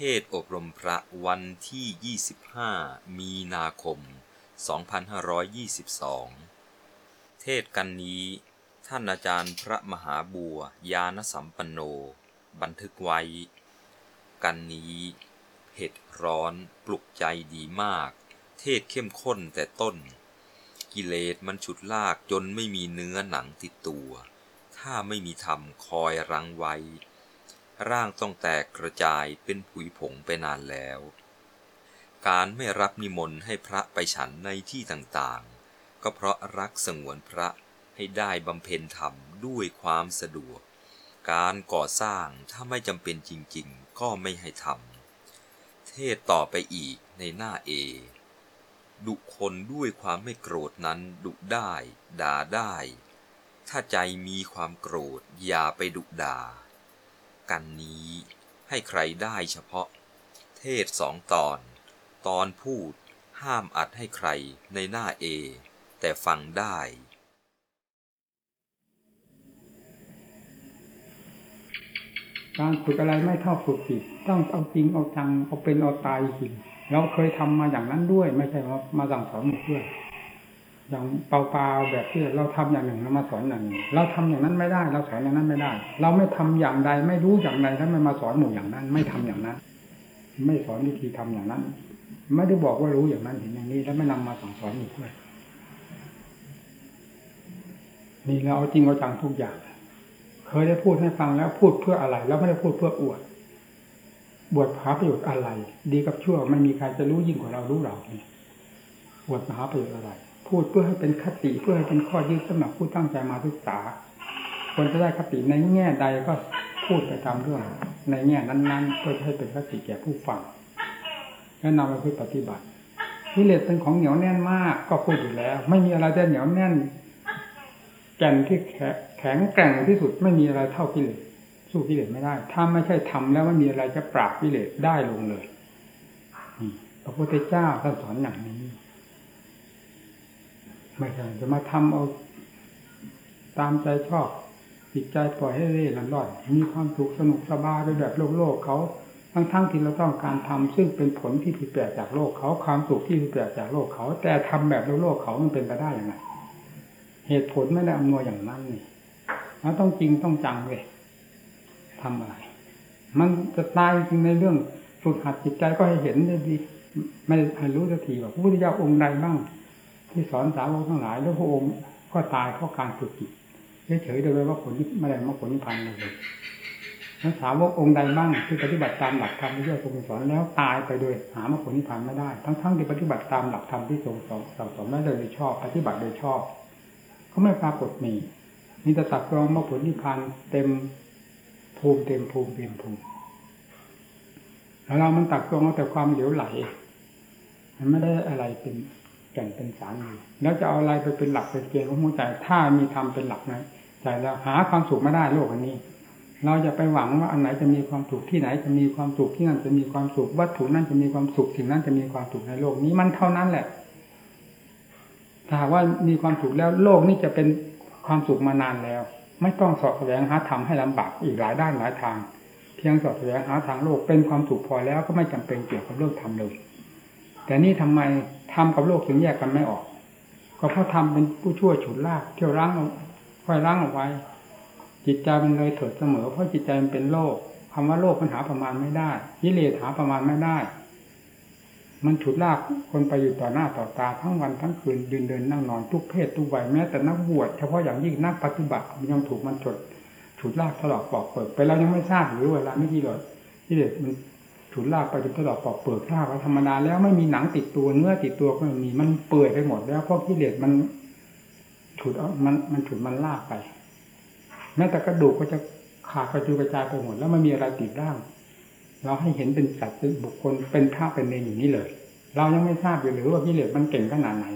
เทศอบรมพระวันที่ 25 มีนาคม 2522 เทศกันนี้ ท่านอาจารย์พระมหาบัวยานสัมปันโน บันทึกไว้ กันนี้เผ็ดร้อนปลุกใจดีมาก เทศเข้มข้นแต่ต้น กิเลสมันฉุดลากจนไม่มีเนื้อหนังติดตัว ถ้าไม่มีธรรมคอยรังไว้ ร่างต้องแตกกระจายเป็นผุยผงไปนานแล้ว การไม่รับนิมนต์ให้พระไปฉันในที่ต่างๆ ก็เพราะรักสงวนพระให้ได้บำเพ็ญธรรมด้วยความสะดวก การก่อสร้างถ้าไม่จำเป็นจริงๆ ก็ไม่ให้ทำ เทศต่อไปอีกในหน้าเอ ดุคนด้วยความไม่โกรธนั้นดุได้ ด่าได้ ถ้าใจมีความโกรธอย่าไปดุด่า กันนี้ ให้ใครได้เฉพาะ เทศสองตอน ตอนพูดห้ามอัดให้ใครในหน้าเอ แต่ฟังได้ การฝึกอะไรไม่เท่าฝึกจิตต้องเอาจริงเอาจังเอาเป็นเอาตายจริงเราเคยทำมาอย่างนั้นด้วย ไม่ใช่ว่ามาสั่งสอนเพื่อน อย่างเปล่าๆแบบที่เราทำอย่างหนึ่งเรามาสอนอย่างหนึ่งเราทำอย่างนั้นไม่ได้ เราสอนอย่างนั้นไม่ได้ เราไม่ทำอย่างใด ไม่รู้อย่างใดแล้วมันมาสอนหมู่อย่างนั้น ไม่ทำอย่างนั้น ไม่สอนวิธีทำอย่างนั้น ไม่ได้บอกว่ารู้อย่างนั้นเห็นอย่างนี้ แล้วไม่นำมาสั่งสอนหมู่เพื่อนนี่เราเอาจริงเอาจังทุกอย่าง เคยได้พูดให้ฟังแล้วพูดเพื่ออะไร แล้วไม่ได้พูดเพื่ออวด บวชหาประโยชน์อะไร ดีกับชั่วไม่มีใครจะรู้ยิ่งกว่าเรารู้เราเนี่ยบวชหาประโยชน์อะไร พูดเพื่อให้เป็นคติเพื่อให้เป็นข้อยึดสำหรับผู้ตั้งใจมาศึกษาควรจะได้คติในแง่ใดก็พูดไปตามเรื่อง ในแง่นั้นๆเพื่อให้เป็นคติแก่ผู้ฟังแล้วนำไปปฏิบัติกิเลสเป็นของเหนียวแน่นมากก็พูดอยู่แล้ว ไม่มีอะไรจะเหนียวแน่น แก่นที่แข็งแกร่งที่สุดไม่มีอะไรเท่ากิเลสสู้กิเลสไม่ได้ ถ้าไม่ใช่ทำแล้วไม่มีอะไรจะปราบกิเลสได้ลงเลยพระพุทธเจ้าท่านสอนอย่างนี้ ไม่ใช่จะมาทำเอา ตามใจชอบจิตใจปล่อยให้เร่ร่อนร่อนมีความสุขสนุกสบายไปแบบโลกโลกเขาทั้งๆทที่เราต้องการทำซึ่งเป็นผลที่ผิดแปลกจากโลกเขาความสุขที่ผิดแปลกจากโลกเขา แต่ทำแบบโลกโลกเขามันเป็นไปได้อย่างไรเหตุผลไม่ได้อำนวยอย่างนั้นนี่เราต้องจริงต้องจังเลยทำอะไร มันจะตายจริงในเรื่องฝึกหัดจิตใจก็ให้เห็นได้ดี ไม่ให้รู้สักทีว่าพระพุทธเจ้าองค์ใดบ้าง ที่สอนสาวกทั้งหลาย แล้วพระองค์ก็ตายเพราะการฝึกจิตเฉยๆโดยว่าผลไม่ได้มาผลนิพพานเลยแล้วสาวกองค์ใดบ้างที่ปฏิบัติตามหลักธรรมที่พระองสอนแล้วตายไปโดยหามรรคผลนิพพานไม่ได้ ทั้งๆที่ปฏิบัติตามหลักธรรมที่ทรงสอนสอนไม่เลยชอบ ปฏิบัติโดยชอบเขาไม่ปรากฏมีมีแต่ตักรองมาผลนิพพานเต็มภูมิเต็มภูมิเต็มภูมิแล้วเรามันตักรองเอาแต่ความเหลวไหล มันไม่ได้อะไรเป็น แก่นเป็นสารอยู่แล้วจะเอาอะไรไปเป็นหลักเป็นเกณฑ์ของหัวใจถ้ามีธรรมเป็นหลักนะใจเราหาความสุขไม่ได้โลกอันนี้ เราจะไปหวังว่าอันไหนจะมีความสุขที่ไหนจะมีความสุขที่นั่นจะมีความสุขวัตถุนั้นจะมีความสุขสิ่งนั้นจะมีความสุขในโลกนี้มันเท่านั้นแหละ ถ้าว่ามีความสุขแล้วโลกนี้จะเป็นความสุขมานานแล้ว ไม่ต้องสอบแสวงหาธรรมให้ลำบากอีกหลายด้านหลายทาง เพียงสอบแสวงหาทางโลกเป็นความสุขพอแล้วก็ไม่จำเป็นเกี่ยวกับเรื่องธรรมเลย แต่นี่ทำไมทำกับโลกถึงแยกกันไม่ออก ก็เพราะทำเป็นผู้ชั่วฉุดลากเที่ยวรั้งค่อยรั้งเอาไว้ จิตใจมันเลยเถิดเสมอ เพราะจิตใจมันเป็นโลกคำว่าโลกมันหาประมาณไม่ได้ยิเลหาประมาณไม่ได้ มันฉุดลากคนไปอยู่ต่อหน้าต่อตาทั้งวันทั้งคืนยืนเดินนั่งนอนทุกเพศทุกวัยแม้แต่นักบวชเฉพาะอย่างยิ่งนักปฏิบัติยังถูกมันฉุดฉุดลากตลอดปอกเปิดไปแล้วยังไม่ทราบหรือเวลาไม่กี่หลอดที่เด็กมัน ฉุดลากไปจนตลอดปอกเปิดทราบว่าธรรมดาแล้วไม่มีหนังติดตัวเนื้อติดตัวก็ไม่มีมันเปื่อยไปหมดแล้วเพราะที่เด็กมันฉุดมันมันฉุดมันลากไปแม้แต่กระดูกก็จะขาดกระจุยกระจายไปหมดแล้วไม่มีอะไรติดร่าง เราให้เห็นเป็นสัตว์เป็นบุคคลเป็นพระเป็นเนรอย่างนี้เลย เรายังไม่ทราบอยู่หรือว่ากิเลสมันเก่งขนาดไหน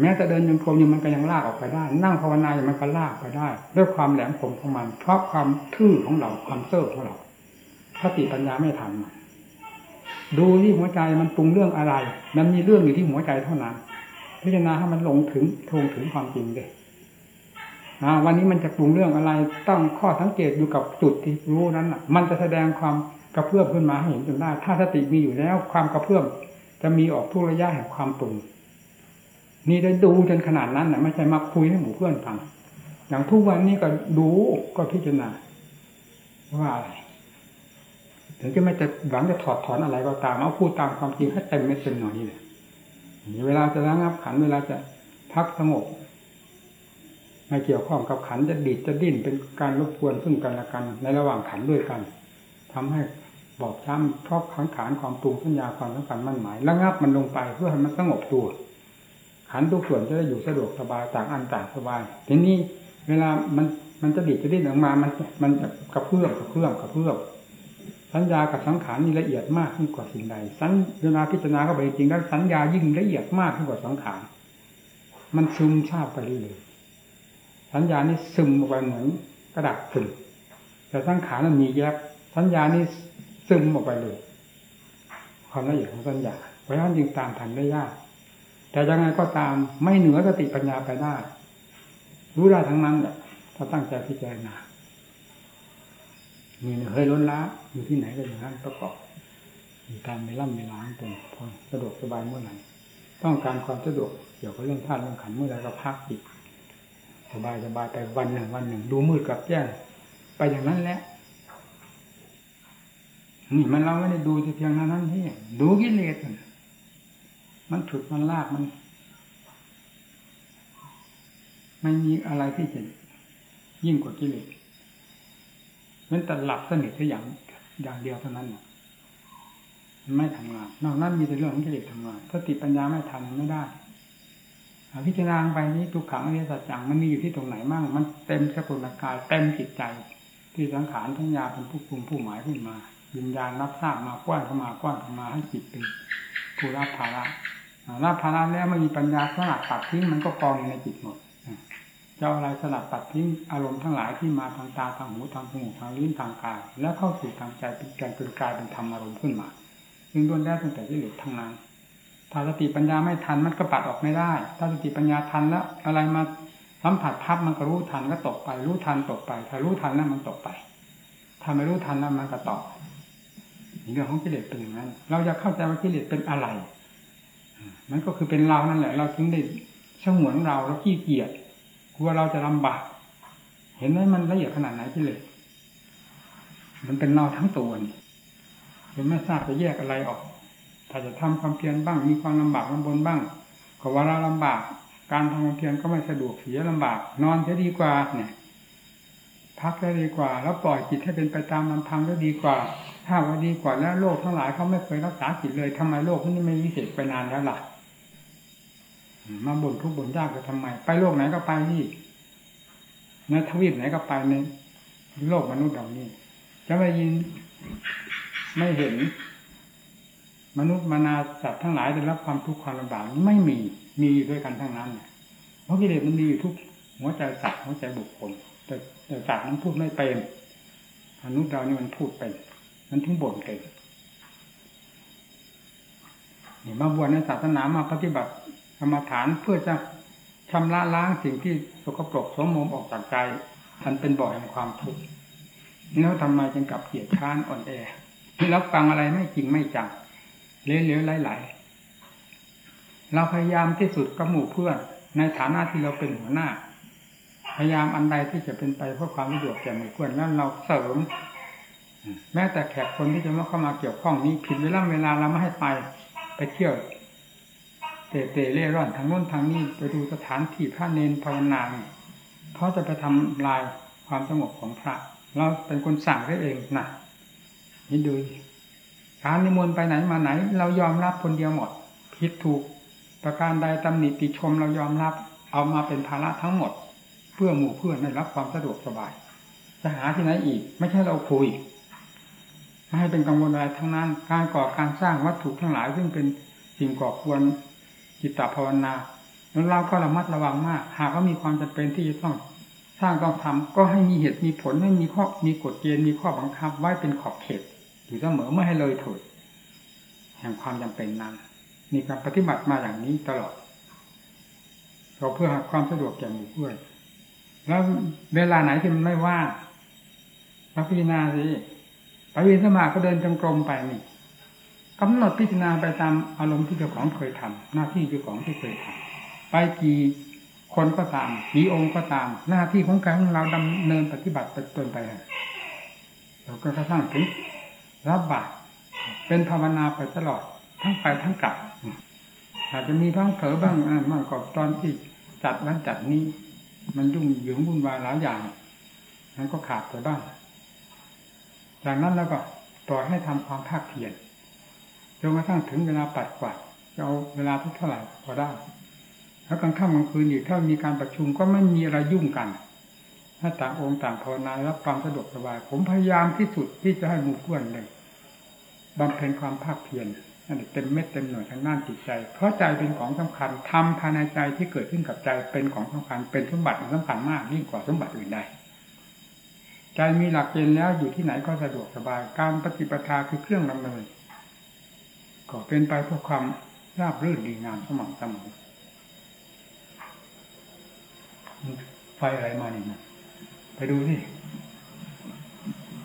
แม้แต่เดินยังกรมยังมันก็ยังลากออกไปได้ นั่งภาวนาอย่างมันก็ลากไปได้ ด้วยความแหลมคมของมันเพราะความทื่อของเราความเซ่อของเรา สติปัญญาไม่ทันดูที่หัวใจมันปรุงเรื่องอะไร มันมีเรื่องอยู่ที่หัวใจเท่านั้น พิจารณาให้มันลงถึงทงถึงความจริงเลยวันนี้มันจะปรุงเรื่องอะไรต้องข้อสังเกตอยู่กับจุดที่รู้นั้นมันจะแสดงความกระเพื่อมขึ้นมาให้เห็นจนได้ ถ้าสติมีอยู่แล้ว ความกระเพื่อมจะมีออกทุกระยะแห่งความตรงนี่ได้ดูจนขนาดนั้นนะไม่ใช่มาคุยให้หมู่เพื่อนฟังอย่างทุกวันนี้ก็ดูก็พิจารณาว่าอะไร ถึงจะไม่จะหวังจะถอดถอนอะไรก็ตามเอาพูดตามความจริงให้เต็มไม่เต็มหน่อยนี่แหละเวลาจะระงับขันเวลาจะพักสงบไม่เกี่ยวข้องกับขันจะดีดจะดิ้นเป็นการรบกวนซึ่งกันและกัน ในระหว่างขันด้วยกันทำให้บอบช้ำเพราะขังขานความปรุงสัญญาความสำคัญมั่นหมายระงับมันลงไปเพื่อให้มันสงบตัว ขันทุกส่วนจะได้อยู่สะดวกสบายต่างอันต่างสบาย ทีนี้เวลามันมันจะดีดจะดิ้นออกมามันมันจะกระเพื่อมกระเพื่อมกระเพื่อม สัญญากับสังขารนี่ละเอียดมากยิ่งกว่าสิ่งใด สัญเวลาพิจารณาเข้าไปจริงแล้วสัญญายิ่งละเอียดมากยิ่งกว่าสังขารมันซึมซาบไปเรื่อยสัญญานี่ซึมออกไปเหมือนกระดาษซึมแต่สังขารมันมีแยบสัญญานี่ซึมออกไปเลย ความละเอียดของสัญญาเพราะฉะนั้นจึงตามทันได้ยาก แต่ยังไงก็ตามไม่เหนือสติปัญญาไปได้รู้ได้ทั้งนั้นแหละถ้าตั้งใจพิจารณา มีเคยล้นล้าอยู่ที่ไหนก็อย่างนั้นประกอบมีการไม่ล่ำไม่ล้างตรงพอสะดวกสบายเมื่อไหร่ต้องการความสะดวกเกี่ยวกับเรื่องธาตุเรื่องขันเมื่อไรก็พักอีกสบายสบายไปวันหนึ่งวันหนึ่ง ดูมืดกับแจ้งไปอย่างนั้นแหละนี่มันเราไม่ได้ดูเพียงนั้นที่ดูกิเลสมันฉุดมันลากมัน ไม่มีอะไรที่จะยิ่งกว่ากิเลส มันแต่หลับสนิทแค่อย่างอย่างเดียวเท่านั้นไม่ทำงาน นอกนั้นมีแต่เรื่องของกิเลสทำงานถ้าติปัญญาไม่ทันไม่ได้พิจารณาไปนี้ทุกขังอริยสัจจังมันมีอยู่ที่ตรงไหนมั่งมันเต็มสกุลกายเต็มจิตใจ ที่สังขารทั้งยาเป็นผู้คุมผู้หมายขึ้นมาวิญญาณรับทราบมากว้านเข้ามากว้านเข้ามาให้จิตเป็นผู้รับภาระรับภาระแล้วไม่มีปัญญาสลัดตัดทิ้งมันก็กองในจิตหมด จะอะไรสลัดตัดทิ้งอารมณ์ทั้งหลายที่มาทางตาทางหูทางจมูกทางลิ้นทางกายแล้วเข้าสู่ทางใจเป็นการเป็นกายเป็นธรรมอารมณ์ขึ้นมาจึงล้วนแล้วตั้งแต่ที่เหลือทั้งนั้นถ้าสติปัญญาไม่ทันมันก็ปัดออกไม่ได้ ถ้าสติปัญญาทันแล้ว อะไรมาสัมผัสพับมันก็รู้ทันก็ตกไป รู้ทันตกไป ถ้ารู้ทันแล้วมันตกไป ถ้าไม่รู้ทันแล้วมันก็ตกเรื่องของกิเลสเป็นอย่างนั้น เราจะเข้าใจว่ากิเลสเป็นอะไร มันก็คือเป็นเรานั่นแหละ เราถึงได้สงวนเราแล้วขี้เกียจ กลัวเราจะลำบาก เห็นไหมมันละเอียดขนาดไหนกิเลสมันเป็นเราทั้งตัวนี่จนไม่ทราบจะแยกอะไรออก ถ้าจะทำความเพียรบ้าง มีความลำบากลำบนบ้างก็ว่าเราลำบาก การทำความเพียรก็ไม่สะดวกเสียลำบาก นอนจะดีกว่า เนี่ย พักได้ดีกว่า แล้วปล่อยจิตให้เป็นไปตามลำพังก็ดีกว่า ถ้าว่าดีกว่าแล้วโลกทั้งหลายเขาไม่เคยรักษาจิตเลยทำไมโลกนี้ไม่วิเศษไปนานแล้วล่ะ มาบ่นทุกบ่นยากจะทำไม ไปโลกไหนก็ไปที่ในทวีปไหนก็ไปในโลกมนุษย์เหล่านี้จะไม่ยินไม่เห็น มนุษย์มานาสัตว์ทั้งหลายได้รับความทุกข์ความลำบากไม่มีมีอยู่ด้วยกันทั้งนั้นเพราะกิเลสมันมีอยู่ทุกหัวใจสัตว์หัวใจบุคคล แต่แต่สัตว์นั้นพูดไม่เป็นมนุษย์เรานี่มันพูดเป็นมันถึงบ่นเก่งนี่มาบวชในศาสนามาปฏิบัติ กรรมฐานเพื่อจะชำระล้างสิ่งที่สกปรกสมมมออกจากใจมันเป็นบ่อแห่งความทุกข์แล้วทำไมจึงกลับเกียดค้านอ่อนแอที่รับฟังอะไรไม่จริงไม่จังเลี้ยวๆไหลๆเราพยายามที่สุดกับหมู่เพื่อนในฐานะที่เราเป็นหัวหน้า พยายามอันใดที่จะเป็นไปเพื่อความสะดวกแก่หมู่เพื่อนนั้นเราเสริม แม้แต่แขกคนที่จะมาเข้ามาเกี่ยวข้องนี้ผิดเวลาเวลาเราไม่ให้ไปไปเที่ยว เตะเตะเล่ร่อนทางโน้นทางนี้ไปดูสถานที่พระเนนภาวนาเพราะจะไปทำลายความสงบของพระ เราเป็นคนสั่งได้เองนะนี่ดูการนิมนต์ไปไหนมาไหน เรายอมรับคนเดียวหมดผิดถูก ประการใดตำหนิติชมเรายอมรับ เอามาเป็นภาระทั้งหมด เพื่อหมู่เพื่อนได้รับความสะดวกสบายจะหาที่ไหนอีก ไม่ใช่เราคุยไม่ให้เป็นกังวลอะไรทั้งนั้น การก่อการสร้างวัตถุทั้งหลายซึ่งเป็นสิ่งก่อควร จิตตภาวนาแล้วเราก็ระมัดระวังมาก หากว่ามีความจำเป็นที่จะต้องสร้างต้องทำก็ให้มีเหตุมีผลให้มีข้อมีกฎเกณฑ์มีข้อบังคับ ไว้เป็นขอบเขตอยู่เสมอไม่ให้เลยถุดแห่งความจำเป็นนั้นมีการปฏิบัติมาอย่างนี้ตลอด เราเพื่อหาความสะดวกแก่หมู่เพื่อนแล้วเวลาไหนที่มันไม่ว่างเราพิจารณาสิไปวิสมาก็เดินจงกรมไปนี่ กำหนดพิจารณาไปตามอารมณ์ที่เจ้าของเคยทำหน้าที่เจ้าของที่เคยทำไปกี่คนก็ตามกี่องค์ก็ตาม หน้าที่ของการของเราดำเนินปฏิบัติไปตนไปเราก็กระทั่งถึงรับบาตรเป็นภาวนาไปตลอดทั้งไปทั้งกลับ อาจจะมีทั้งเผลอบ้างอ่าบ้างก็ตอนที่จัดนั้นจัดนี้ มันยุ่งเหยิงวุ่นวายหลายอย่างนั้นก็ขาดไปบ้าง จากนั้นแล้วก็ปล่อยให้ทำความภาคเพียร จนกระทั่งถึงเวลาปัดกวาดจะเอาเวลาเท่าไหร่พอได้ แล้วกลางค่ำกลางคืนอีกถ้ามีการประชุมก็ไม่มีอะไรยุ่งกันถ้าต่างองค์ต่างภาวนารับความสะดวกสบาย ผมพยายามที่สุดที่จะให้หมู่เพื่อนเลยบำเพ็ญความภาคเพียรนั่นเต็มเม็ดเต็มหน่วยทางด้านจิตใจ เพราะใจเป็นของสำคัญทำภายในใจที่เกิดขึ้นกับใจเป็นของสำคัญเป็นสมบัติสำคัญมากยิ่งกว่าสมบัติอื่นใดใจมีหลักเกณฑ์แล้วอยู่ที่ไหนก็สะดวกสบาย การปฏิปทาคือเครื่องดำเนิน ก็เป็นไปเพื่อความราบรื่นดีงามสม่ำเสมอไฟอะไรมาเนี่ยนะไปดูสิ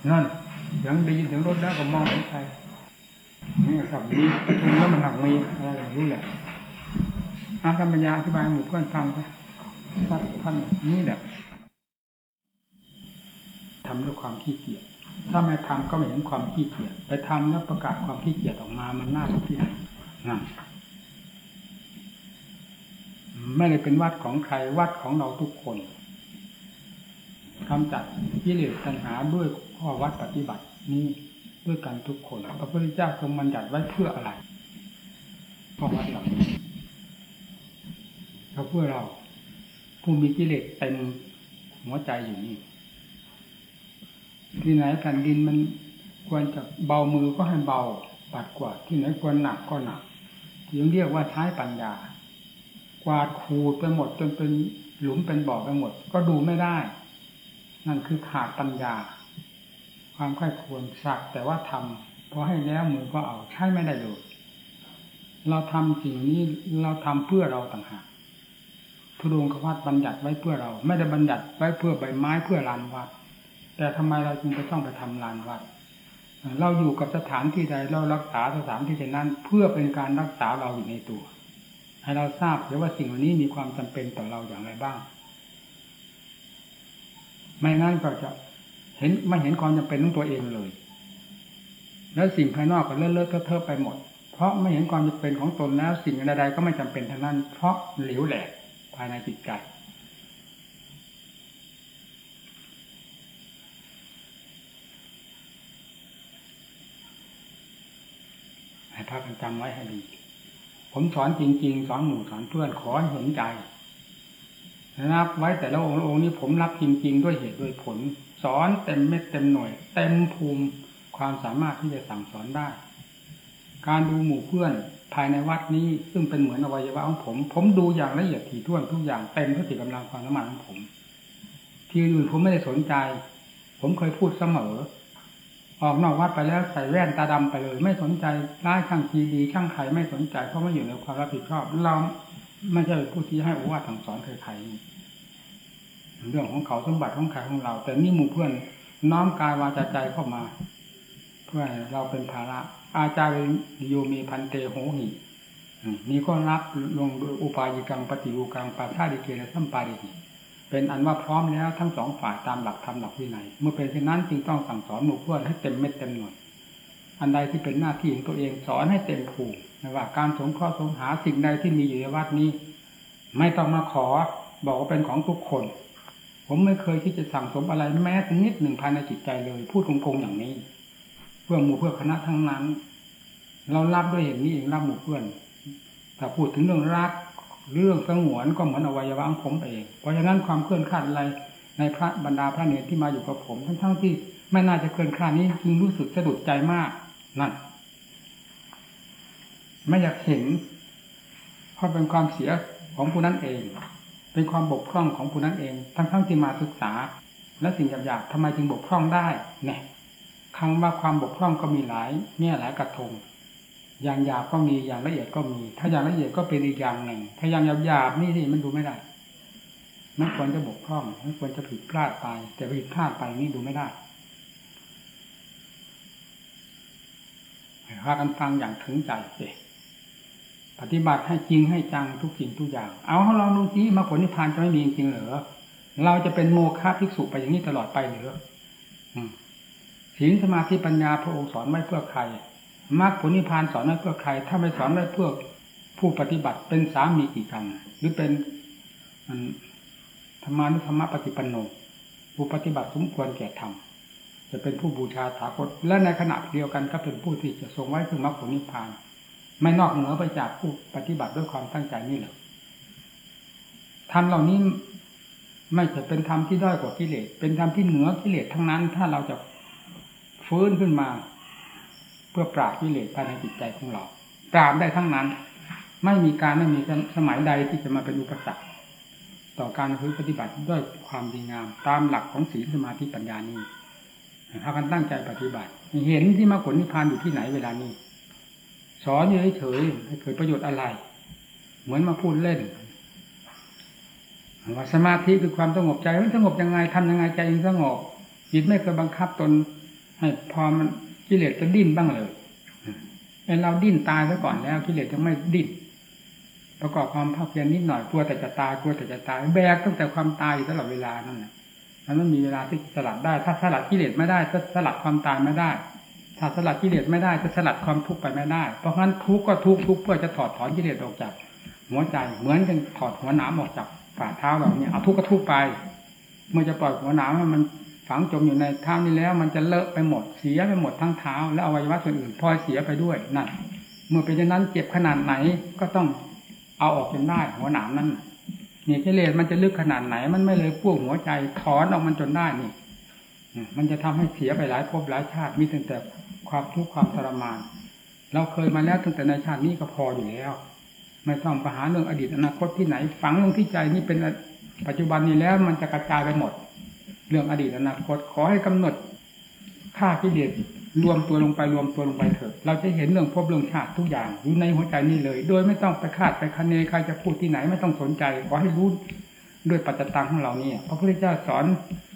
นั่นยังได้ยินเสียงรถแล้วก็มองเห็นใครนี่ครับมีประชุมแล้วมันหนักมีอะไรอย่างนี้แหละอาธรรมยาอธิบายหมู่เพื่อนฟังไปท่านนี่แหละทำด้วยความขี้เกียจ ถ้าไม่ทำก็ไม่เห็นความขี้เกียจไปทำแล้วประกาศความขี้เกียจออกมามันน่าที่ไหนนั่นไม่ได้เป็นวัดของใครวัดของเราทุกคนกำจัดกิเลสตัณหาด้วยข้อวัดปฏิบัตินี้ด้วยกันทุกคนพระพุทธเจ้าทรงบัญญัติไว้เพื่ออะไรข้อวัดเหล่านี้เพื่อเราผู้มีกิเลสเต็มหัวใจอยู่นี่ ที่ไหนแผ่นดินมันควรจะเบามือก็ให้เบาปัดกวาดที่ไหนควรหนักก็หนักยังเรียกว่าใช้ปัญญา กวาดขูดไปหมดจนเป็นหลุมเป็นบ่อไปหมด ก็ดูไม่ได้ นั่นคือขาดปัญญา ความใคร่ควรสักแต่ว่าทำพอให้แล้วมือก็เอาใช้ไม่ได้เลยเราทำสิ่งนี้เราทำเพื่อเราต่างหากทุดงควัตบัญญัติไว้เพื่อเรา ไม่ได้บัญญัติไว้เพื่อใบไม้เพื่อลานวัด แต่ทำไมเราจึงไปต้องไปทำลานวัด เราอยู่กับสถานที่ใดเรารักษาสถานที่นั้น เพื่อเป็นการรักษาเราอยู่ในตัว ให้เราทราบเสียว่าสิ่งเหล่านี้มีความจำเป็นต่อเราอย่างไรบ้าง ไม่งั้นก็จะเห็นไม่เห็นความจำเป็นของตัวเองเลย แล้วสิ่งภายนอกก็เลอะเลอะเทอะไปหมด เพราะไม่เห็นความจำเป็นของตนแล้วสิ่งใดๆก็ไม่จำเป็นทั้งนั้น เพราะเหลวแหลกภายในจิตใจ พากันจำไว้ให้ดี ผมสอนจริง ๆ สอนหมู่สอนเพื่อนขอให้เห็นใจนับไว้แต่ละองค์องค์นี้ผมรับจริง ๆ ด้วยเหตุด้วยผล สอนเต็มเม็ดเต็มหน่วย เต็มภูมิความสามารถที่จะสั่งสอนได้ การดูหมู่เพื่อนภายในวัดนี้ซึ่งเป็นเหมือนอวัยวะของผม ผมดูอย่างละเอียดถี่ถ้วนทุกอย่างเต็มสติกำลังความสามารถของผม ที่อื่นผมไม่ได้สนใจ ผมเคยพูดเสมอ ออกนอกวัดไปแล้วใส่แว่นตาดำไปเลย ไม่สนใจร้ายช่างทีดีช่างใครไม่สนใจเพราะไม่อยู่ในความรับผิดชอบ เราไม่ใช่ผู้ที่ให้อวาสั่งสอนใครๆเรื่องของเขาสมบัติของใครของเรา แต่นี่หมู่เพื่อนน้อมกายวาจาใจเข้ามา เพื่อเราเป็นภาระ อาจารย์โยมีพันเตโหหินี่ก็รับลงโดยอุปายิกังปฏิรูกังปัสสาดิเกและสัมปาดิหิ เป็นอันว่าพร้อมแล้วทั้งสองฝ่ายตามหลักธรรมหลักวินัยเมื่อเป็นเช่นนั้นจึงต้องสั่งสอนหมู่เพื่อนให้เต็มเม็ดเต็มหน่วยอันใดที่เป็นหน้าที่ของตัวเองสอนให้เต็มภูมิว่าการสงเคราะห์สงหาสิ่งใดที่มีอยู่ในวัดนี้ ไม่ต้องมาขอบอกว่าเป็นของทุกคน ผมไม่เคยที่จะสั่งสมอะไรแม้แต่นิดหนึ่งภายในจิตใจเลย พูดตรงๆอย่างนี้ เพื่อหมู่เพื่อคณะทั้งนั้น เรารับด้วยอย่างนี้เองรับหมู่เพื่อนแต่พูดถึงเรื่องรัก เรื่องสงวนก็เหมือนอวัยวะของผมเอง เพราะฉะนั้นความเคลื่อนคลาดอะไรในพระบรรดาพระเนรที่มาอยู่กับผมทั้งๆที่ไม่น่าจะเคลื่อนคลาดนี้จึงรู้สึกสะดุดใจมากนั่นไม่อยากเห็นเพราะเป็นความเสียของผู้นั้นเอง เป็นความบกพร่องของผู้นั้นเอง ทั้งๆที่มาศึกษา และสิ่งหยาบๆทำไมจึงบกพร่องได้เนี่ยคำว่าความบกพร่องก็มีหลายแง่หลายกระทง อย่างหยาบก็มีอย่างละเอียดก็มี ถ้าอย่างละเอียดก็เป็นอีกอย่างหนึ่ง ถ้าอย่างหยาบๆนี่สิมันดูไม่ได้มันควรจะบกพร่องมันควรจะผิดพลาดไป แต่ผิดพลาดไปนี่ดูไม่ได้พากันฟังอย่างถึงใจสิปฏิบัติให้จริงให้จังทุกสิ่งทุกอย่าง เอาลองดูสิมาผลนิพพานจะไม่มีจริงเหรอเราจะเป็นโมฆะภิกษุไปอย่างนี้ตลอดไปหรือศีลสมาธิปัญญาพระองค์สอนไม่เพื่อใคร มรรคผลนิพพานสอนไม่เพื่อใคร ถ้าไม่สอนไม่เพื่อผู้ปฏิบัติเป็นสามีกี่กันหรือเป็นธรรมานุธรรมปฏิปันโนผู้ปฏิบัติสมควรแก่ธรรมจะเป็นผู้บูชาถาคตและในขณะเดียวกันก็เป็นผู้ที่จะทรงไว้คือมรรคผลนิพพาน ไม่นอกเหนือไปจากผู้ปฏิบัติด้วยความตั้งใจนี่แหละธรรมเหล่านี้ไม่จะเป็นธรรมที่ด้อยกว่ากิเลส เป็นธรรมที่เหนือกิเลสทั้งนั้น ถ้าเราจะฟื้นขึ้นมา เพื่อปราบกิเลสภายในจิตใจของเรา ปราบได้ทั้งนั้น ไม่มีการไม่มีสมัยใดที่จะมาเป็นอุปสรรคต่อการพึ่ปฏิบัติด้วยความดีงาม ตามหลักของศีลสมาธิปัญญานี้ถ้ากันตั้งใจปฏิบัติ เห็นที่มาผลนิพพานอยู่ที่ไหนเวลานี้ สอนอยู่เฉยๆให้เกิดประโยชน์อะไร เหมือนมาพูดเล่นว่าสมาธิคือความสงบใจมันสงบยังไงทำยังไงใจยังสงบจิตไม่เคยบังคับตน ให้พอมัน กิเลสจะดิ้นบ้างเลยไอเราดิ้นตายซะก่อนแล้วกิเลสยังไม่ดิ้นประกอบความภาคเพียรนิดหน่อยกลัวแต่จะตายกลัวแต่จะตายแบกตั้งแต่ความตายอยู่ตลอดเวลานั่นแหละมันไม่มีเวลาที่สลัดได้ ถ้าสลัดกิเลสไม่ได้จะสลัดความตายไม่ได้ ถ้าสลัดกิเลสไม่ได้จะสลัดความทุกข์ไปไม่ได้ เพราะฉะนั้นทุกข์ก็ทุกข์ทุกข์เพื่อจะถอดถอนกิเลสออกจาก หัวใจเหมือนกันถอดหัวหนามออกจากฝ่าเท้าเราเนี่ยเอาทุกข์ก็ทุกข์ไป เมื่อจะปล่อยหัวหนามมัน ฝังจมอยู่ในเท้านี้แล้ว มันจะเลอะไปหมดเสียไปหมดทั้งเท้า แล้วอวัยวะส่วนอื่นพลอยเสียไปด้วยนั่นเมื่อเป็นเช่นนั้นเจ็บขนาดไหนก็ต้องเอาออกจนได้หัวหนามนั้นนี่กิเลสมันจะลึกขนาดไหน มันไม่เลยพ่วงหัวใจถอนออกมันจนได้นี่มันจะทำให้เสียไปหลายภพหลายชาติมีตั้งแต่ความทุกข์ความทรมาน เราเคยมาแล้วตั้งแต่ในชาตินี้ก็พออยู่แล้ว ไม่ต้องไปหาเรื่องอดีตอนาคตที่ไหน ฝังลงที่ใจนี่เป็นปัจจุบันนี้แล้วมันจะกระจายไปหมด เรื่องอดีตอนาคตขอให้กำหนดค่ากิเลสรวมตัวลงไปรวมตัวลงไปเถอะเราจะเห็นเรื่องพบเรื่องชาติทุกอย่างอยู่ในหัวใจนี่เลย โดยไม่ต้องไปคาดไปคะเนใครจะพูดที่ไหนไม่ต้องสนใจขอให้รู้ด้วยปัจจตังของเรานี่พระพุทธเจ้าสอน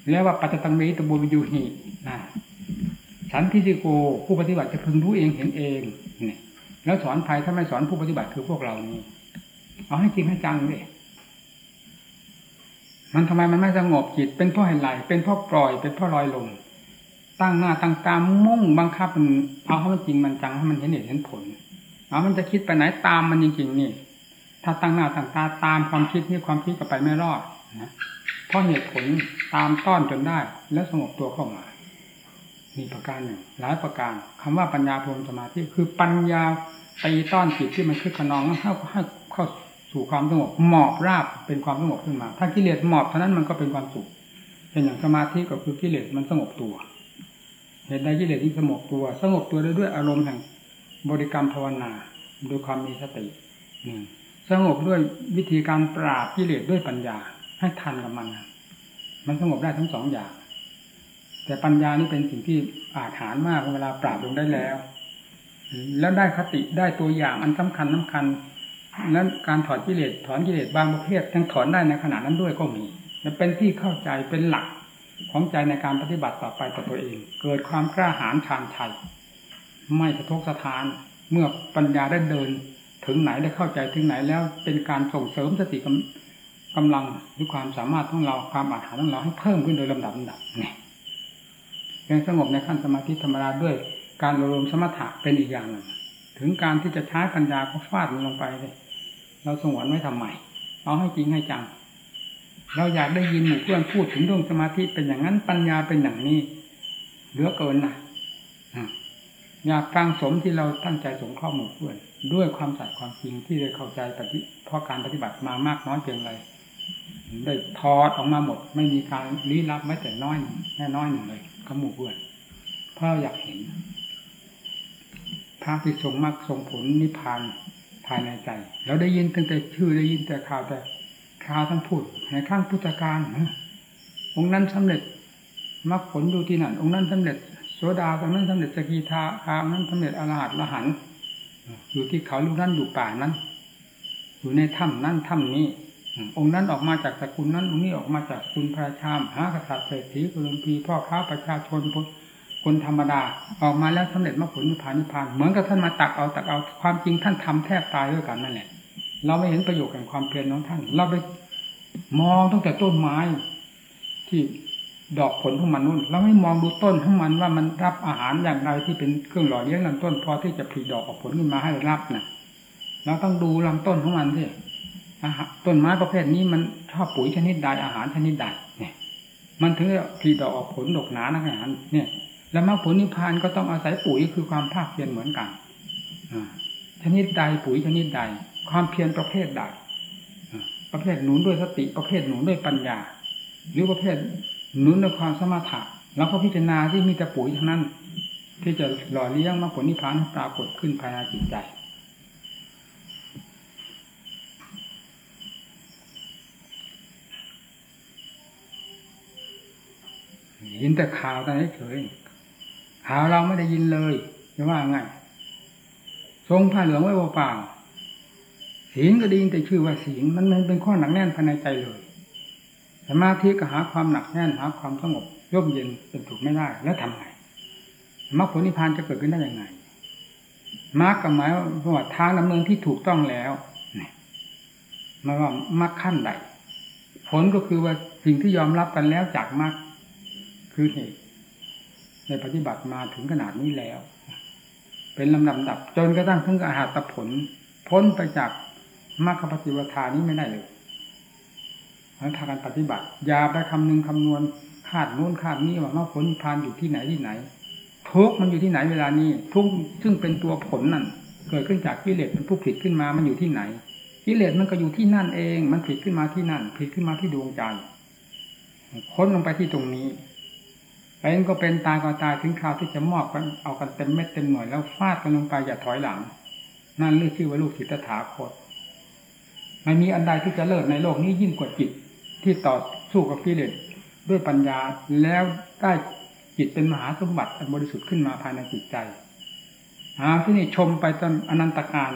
แล้วว่าปัจจตังเมตบุญยูหีนะฉันที่สิโกผู้ปฏิบัติจะพึงรู้เองเห็นเองเนี่ยแล้วสอนใครถ้าไม่สอนผู้ปฏิบัติคือพวกเรานี่เอาให้จริงให้จังเลย มันทำไมมันไม่สงบจิต เป็นเพราะเหตุไรเป็นเพราะปล่อย เป็นเพราะลอยลงตั้งหน้าตั้งตามมุ่งบังคับมันเอาให้มันจริงมันจังให้มันเห็นเหตุเห็นผลเอามันจะคิดไปไหนตามมันจริงๆนี่ ถ้าตั้งหน้าตั้งตาตามความคิดนี่ความคิดก็ไปไม่รอดนะเพราะเหตุผลตามต้อนจนได้ แล้วสงบตัวเข้ามามีประการหนึ่งหลายประการคำว่าปัญญาพรมสมาธิคือปัญญาตีต้อนจิตที่มันคึกขนองให้ให้เข้า สู่ความสงบหมอบราบเป็นความสงบขึ้นมา ถ้ากิเลสหมอบเท่านั้นมันก็เป็นความสุขเป็นอย่างสมาธิก็คือกิเลสมันสงบตัว เหตุใดกิเลสที่สงบตัว สงบตัวได้ด้วยอารมณ์แห่งบริกรรมภาวนาด้วยความมีสติหนึ่งสงบด้วยวิธีการปราบกิเลสด้วยปัญญาให้ทันกับมัน มันสงบได้ทั้งสองอย่าง แต่ปัญญานี่เป็นสิ่งที่อาถรรพ์มากเวลาปราบลงได้แล้ว แล้วได้คติได้ตัวอย่างอันสำคัญสาคัญ นั้นการถอนกิเลสถอนกิเลสบางประเภทยังถอนได้ในขณะนั้นด้วยก็มีเป็นที่เข้าใจเป็นหลักของใจในการปฏิบัติต่อไปต่อตัวเอง เกิดความกล้าหาญชาญชัยไม่สะทกสะทาน เมื่อปัญญาได้เดิน ถึงไหนได้เข้าใจถึงไหนแล้วเป็นการส่งเสริมสติกำลังหรือความสามารถของเราความอาถรรพ์ของเราให้เพิ่มขึ้นโดยลำดับลำดับนี่ยังสงบในขั้นสมาธิธรรมดาด้วยการรวมสมถะเป็นอีกอย่างหนึ่งถึงการที่จะใช้ปัญญาก็ฟาดมันลงไปเลย เราสงวนไว้ทำไมเอาให้จริงให้จัง เราอยากได้ยินหมู่เพื่อนพูดถึงเรื่องสมาธิเป็นอย่างนั้นปัญญาเป็นอย่างนี้เหลือเกินนะอยากฟังสมที่เราตั้งใจสงข้อหมู่เพื่อน ด้วยความสัตย์ความจริงที่ได้เข้าใจปฏิเพราะการปฏิบัติมามากน้อยเพียงไรได้ทอดออกมาหมด ไม่มีการลี้ลับแม้แต่น้อยแน่น้อยหนึ่งเลยข้อหมู่เพื่อนเพราะอยากเห็นพระที่ทรงมรรคทรงผลนิพพาน ภายในใจ เราได้ยินตั้งแต่ชื่อได้ยินแต่ข่าวแต่คราวท่านพูดในข้างพุทธการองค์นั้นสำเร็จมรรคผลดูที่นั่น องค์นั้นสำเร็จโสดาองค์นั้นสำเร็จสกีทาอางค์นั้นสำเร็จอรหัตละหันอยู่ที่เขาลูกนั้นอยู่ป่านั้น อยู่ในถ้ำนั้นถ้ำนี้องค์นั้นออกมาจากสกุลนั้นองค์นี้ออกมาจากคุณพระชามหากษัตริย์เศรษฐีกุลพีพ่อค้าประชาชน คนธรรมดาออกมาแล้วสำเร็จมรรคผลนิพพานนิพพานเหมือนกับท่านมาตักเอาตักเอาความจริงท่านทำแทบตายด้วยกันนั่นแหละเราไม่เห็นประโยชน์แห่งความเพียรของท่าน เราไปมองตั้งแต่ต้นไม้ ที่ดอกผลของมันนู่นเราไม่มองดูต้นของมันว่ามันรับอาหารอย่างไรที่เป็นเครื่องหล่อเลี้ยงลำต้นพอที่จะผลิดอกออกผลขึ้นมาให้รับนะเราต้องดูลำต้นของมันสิต้นไม้ประเภทนี้มันชอบปุ๋ยชนิดใดอาหารชนิดใดเนี่ย มันถึงจะผลิดอกออกผลดกหนานักอาหารเนี่ย แล้วมรรคผลนิพพานก็ต้องอาศัยปุ๋ยคือความภาคเพียรเหมือนกันชนิดใดปุ๋ยชนิดใด ความเพียรประเภทใดประเภทหนุนด้วยสติประเภทหนุนด้วยปัญญา หรือประเภทหนุนด้วยความสมถะแล้วก็พิจารณาที่มีแต่ปุ๋ยเท่านั้น ที่จะหล่อเลี้ยงมรรคผลนิพพานปรากฏขึ้นภายในจิตใจยินแต่ข่าวแต่เฉย ข่าเราไม่ได้ยินเลยจะว่าไงทรงผ้าเหลืองไว้เปล่าศีลก็ดีแต่ชื่อว่าศีลมันเป็นข้อหนักแน่นภายในใจเลยสมาธิก็หาความหนักแน่นหาความสงบร่มเย็นเป็นถูกไม่ได้แล้วทำไงมรรคผลนิพพานจะเกิดขึ้นได้ยังไงมรรคกับหมายว่าทางดำเนินที่ถูกต้องแล้วมาว่ามรรคขั้นใดผลก็คือว่าสิ่งที่ยอมรับกันแล้วจากมรรคคือเหตุ ในปฏิบัติมาถึงขนาดนี้แล้ว เป็นลำดับดับ จนกระทั่งถึงอาหารตผล พ้นไปจากมรรคปฏิวัตินี้ไม่ได้เลยแล้วทางการปฏิบัติอย่าไปคำนึงคำนวณคาดโน้นคาดนี้ว่ามรรคผลพานอยู่ที่ไหนที่ไหน ทุกมันอยู่ที่ไหนเวลานี้ ทุกซึ่งเป็นตัวผลนั่นเกิดขึ้นจากกิเลสเป็นผู้ผิดขึ้นมา มันอยู่ที่ไหนกิเลสมันก็อยู่ที่นั่นเอง มันผิดขึ้นมาที่นั่น ผิดขึ้นมาที่ดวงใจค้นลงไปที่ตรงนี้ เป็นก็เป็นตายก็ตายถึงคราวที่จะมอบกันเอากันเต็มเม็ดเต็มหน่วยแล้วฟาดกันลงไปอย่าถอยหลัง นั่นเรียกชื่อว่าลูกศิษย์ถาคตไม่มีอันใดที่จะเลิศในโลกนี้ยิ่งกว่าจิตที่ต่อสู้กับกิเลสด้วยปัญญาแล้วได้จิตเป็นมหาสมบัติอันบริสุทธิ์ขึ้นมาภายในจิตใจหาที่นี่ชมไปจนอนันตการ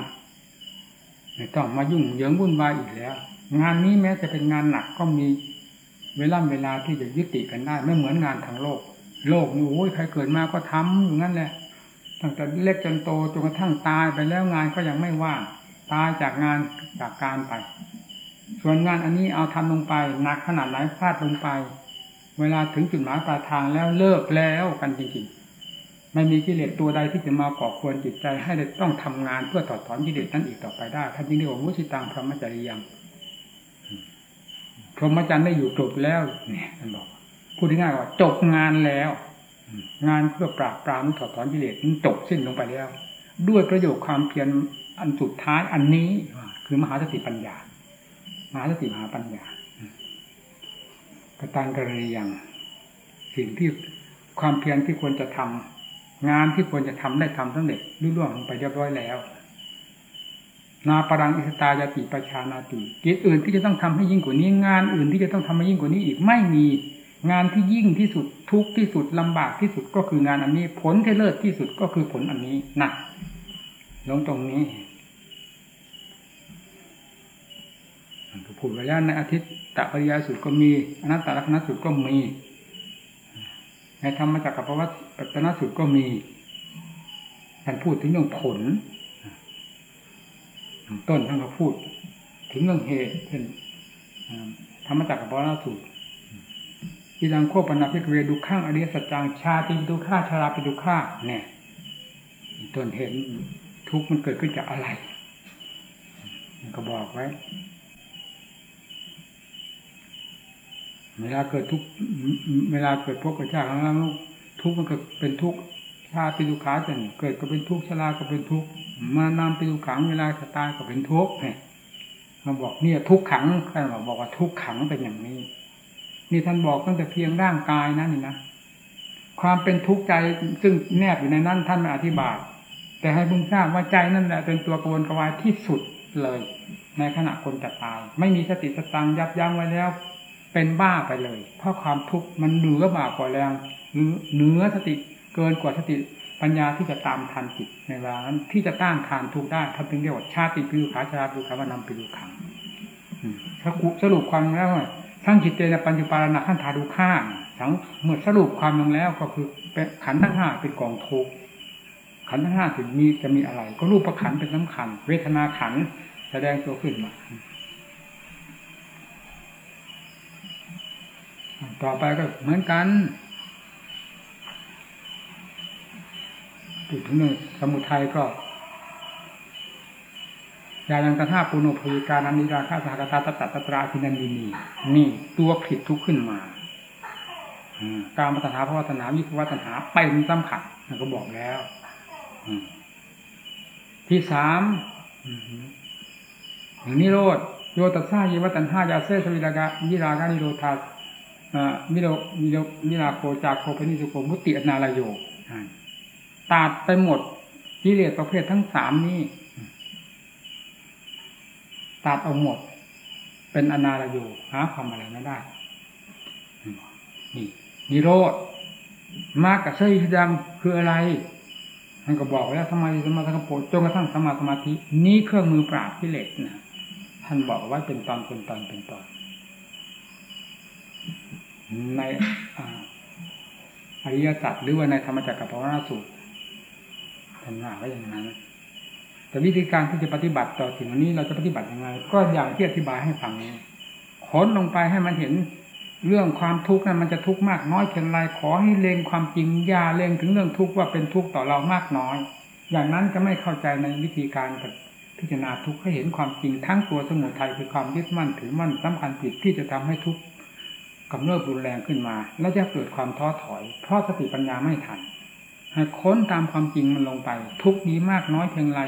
ไม่ต้องมายุ่งเหยิงวุ่นวายอีกแล้ว งานนี้แม้จะเป็นงานหนักก็มีเวลาเวลาที่จะยุติกันได้ ไม่เหมือนงานทางโลก โลกนี่โอ้ยใครเกิดมาก็ทำอย่างนั้นแหละตั้งแต่เล็กจนโตจนกระทั่งตายไปแล้วงานก็ยังไม่ว่างตายจากงานจากการไป ส่วนงานอันนี้เอาทำลงไปหนักขนาดไหนพลาดลงไป เวลาถึงจุดหมายปลายทางแล้วเลิกแล้วกันจริงๆไม่มีกิเลสตัวใดที่จะมาก่อควรจิตใจ ให้ต้องทำงานเพื่อถอดถอนกิเลสนั้นอีกต่อไปได้ท่านจึงเรียกว่ามุสิตังพระมจริยังพรหมจรรย์ได้อยู่จบแล้วเนี่ยท่านบอก พูดง่ายๆว่าจบงานแล้ว งานเพื่อปราบปรามถอดถอนกิเลสมันจบสิ้นลงไปแล้ว ด้วยประโยชน์ความเพียรอันสุดท้ายอันนี้คือมหาสติปัญญามหาสติมหาปัญญากระตังกรณียงสิ่งที่ความเพียรที่ควรจะทำงานที่ควรจะทำได้ทำสำเร็จรุ่ล่วงลงไปเรียบร้อยแล้ว นาปรังอิสตายาติประชานาติกิจอื่นที่จะต้องทำให้ยิ่งกว่านี้ งานอื่นที่จะต้องทำให้ยิ่งกว่านี้อีกไม่มี งานที่ยิ่งที่สุดทุกที่สุดลำบากที่สุดก็คืองานอันนี้ ผลที่เลิศที่สุดก็คือผลอันนี้นะลงตรงนี้พูดไว้แล้วในอาทิตย์ตปริยาสุดก็มีอนัตตลักษณสุดก็มีในธรรมจักรปวัตปัตนสุดก็มีท่านพูดถึงเรื่องผลต้นท่านก็พูด ถึงเรื่องเหตุเช่นธรรมจักรปวัตสุด อีลังโคปนาพิกเวดูข้างอริยสัจจังชาติดูข้าชราปิดูข้าเนี่ยต้นเหตุทุกมันเกิดขึ้นจากอะไรมันก็บอกไว้เวลาเกิดทุกเวลาเกิดพวกกระชากของเราทุกมันก็เป็นทุกชาติดุขาจนเกิดก็เป็นทุกชราก็เป็นทุกมานำไปดูขังเวลาจะตายก็เป็นทุกเนี่ยมาบอกเนี่ยทุกขังท่านบอกบอกว่าทุกขังเป็นอย่างนี้ นี่ท่านบอกตั้งแต่เพียงร่างกายนั่นนี่นะความเป็นทุกข์ใจซึ่งแนบอยู่ในนั้นท่านไม่อธิบาย แต่ให้บุญทราบว่าใจนั่นแหละเป็นตัวกวนกวายที่สุดเลย ในขณะคนจะตาย ไม่มีสติสตังยับยั้งไว้แล้ว เป็นบ้าไปเลย เพราะความทุกข์มันเหนือบากกว่าแรงเหนือสติเกินกว่าสติปัญญาที่จะตามทันจิตในเวลานั้นที่จะต้านทานทุกได้ทำเป็นเรียกว่าชาติปิวขาชาปิวขาวานำปิวขังถ้าสรุปความแล้ว ทั้งจิตเจนปัญจุปารณะขั้นทาดูข้าทั้งเมื่อสรุปความลงแล้วก็คือขันทั้งห้าเป็นกองทุกขันทั้งห้าถึงมีจะมีอะไร ก็รูปประขันเป็นสำคัญ เวทนาขันแสดงตัวขึ้นมาต่อไปก็เหมือนกันพูดถึงสมุทัยก็ ยายังตถาปุโนภวิการานิราคาสหกตาตตัตตราทินันดินีนี่ตัวผิดทุกขึ้นมาการมัตถาพระวัฒนาวิภวัฒนาเป็นสำคัญก็บอกแล้วที่สามนิโรธโยตัสสาเยวัตันห้ายาเซสวิรากายิรากานิโรธามิโรมิโรมิราโคจากโคปนิสุโกมุติอนาลโยตัดไปหมดกิเลสประเภททั้งสามนี้ ตัดเอาหมด เป็นอนาลโยหาความอะไรไม่ได้ นี่นิโรธมากกับเชยดำคืออะไรท่านก็บอกแล้วสมาธิสมาธิโพจนกระทั่งสมาสมาธิ นี้เครื่องมือปราบกิเลสนะท่านบอกว่าเป็นตอนเป็นตอนเป็นตอน ในอริยสัจหรือว่าในธรรมจักรกับพระนาสูตรท่านว่าไว้อย่างนั้น แต่วิธีการที่จะปฏิบัติต่อสิ่งนี้เราจะปฏิบัติยังไงก็อย่างที่อธิบายให้ฟังนี้ค้นลงไปให้มันเห็นเรื่องความทุกข์นั้นมันจะทุกข์มากน้อยเพียงไรขอให้เล็งความจริงอย่าเล็งถึงเรื่องทุกข์ว่าเป็นทุกข์ต่อเรามากน้อย อย่างนั้นจะไม่เข้าใจในวิธีการพิจารณาทุกข์ให้เห็นความจริงทั้งตัวสมุทัยคือความยึดมั่นถือมั่นสำคัญผิดที่จะทำให้ทุกข์กำเริบรุนแรงขึ้นมา แล้วจะเกิดความท้อถอย เพราะสติปัญญาไม่ทันให้ค้นตามความจริงมันลงไป ทุกข์นี้มากน้อยเพียงไร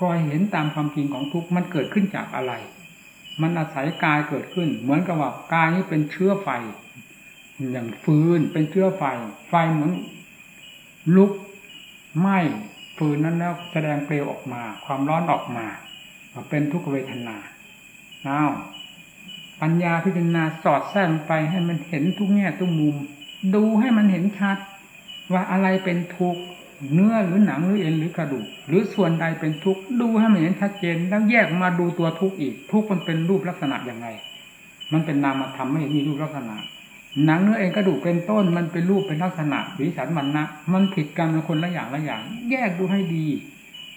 ก็เห็นตามความจริงของทุกข์มันเกิดขึ้นจากอะไร มันอาศัยกายเกิดขึ้น เหมือนกับว่ากายนี้เป็นเชื้อไฟ อย่างฟืนเป็นเชื้อไฟ ไฟเหมือนลุกไหม้ฟืนนั้นแล้วแสดงเปลวออกมา ความร้อนออกมา เป็นทุกขเวทนาอ้าวปัญญาพิจารณาสอดแทรกไปให้มันเห็นทุกแง่ทุกมุม ดูให้มันเห็นชัด ว่าอะไรเป็นทุกข์ เนื้อหรือหนังหรือเอ็นหรือกระดูก หรือส่วนใดเป็นทุกข์ดูให้มันเห็นชัดเจนแล้วแยกมาดูตัวทุกข์อีก ทุกข์มันเป็นรูปลักษณะอย่างไร มันเป็นนามธรรมไม่มีรูปลักษณะ หนังเนื้อเอ็นกระดูกเป็นต้น มันเป็นรูปเป็นลักษณะสีสันมันนะมันผิดกันเป็นคนละอย่างละอย่าง แยกดูให้ดี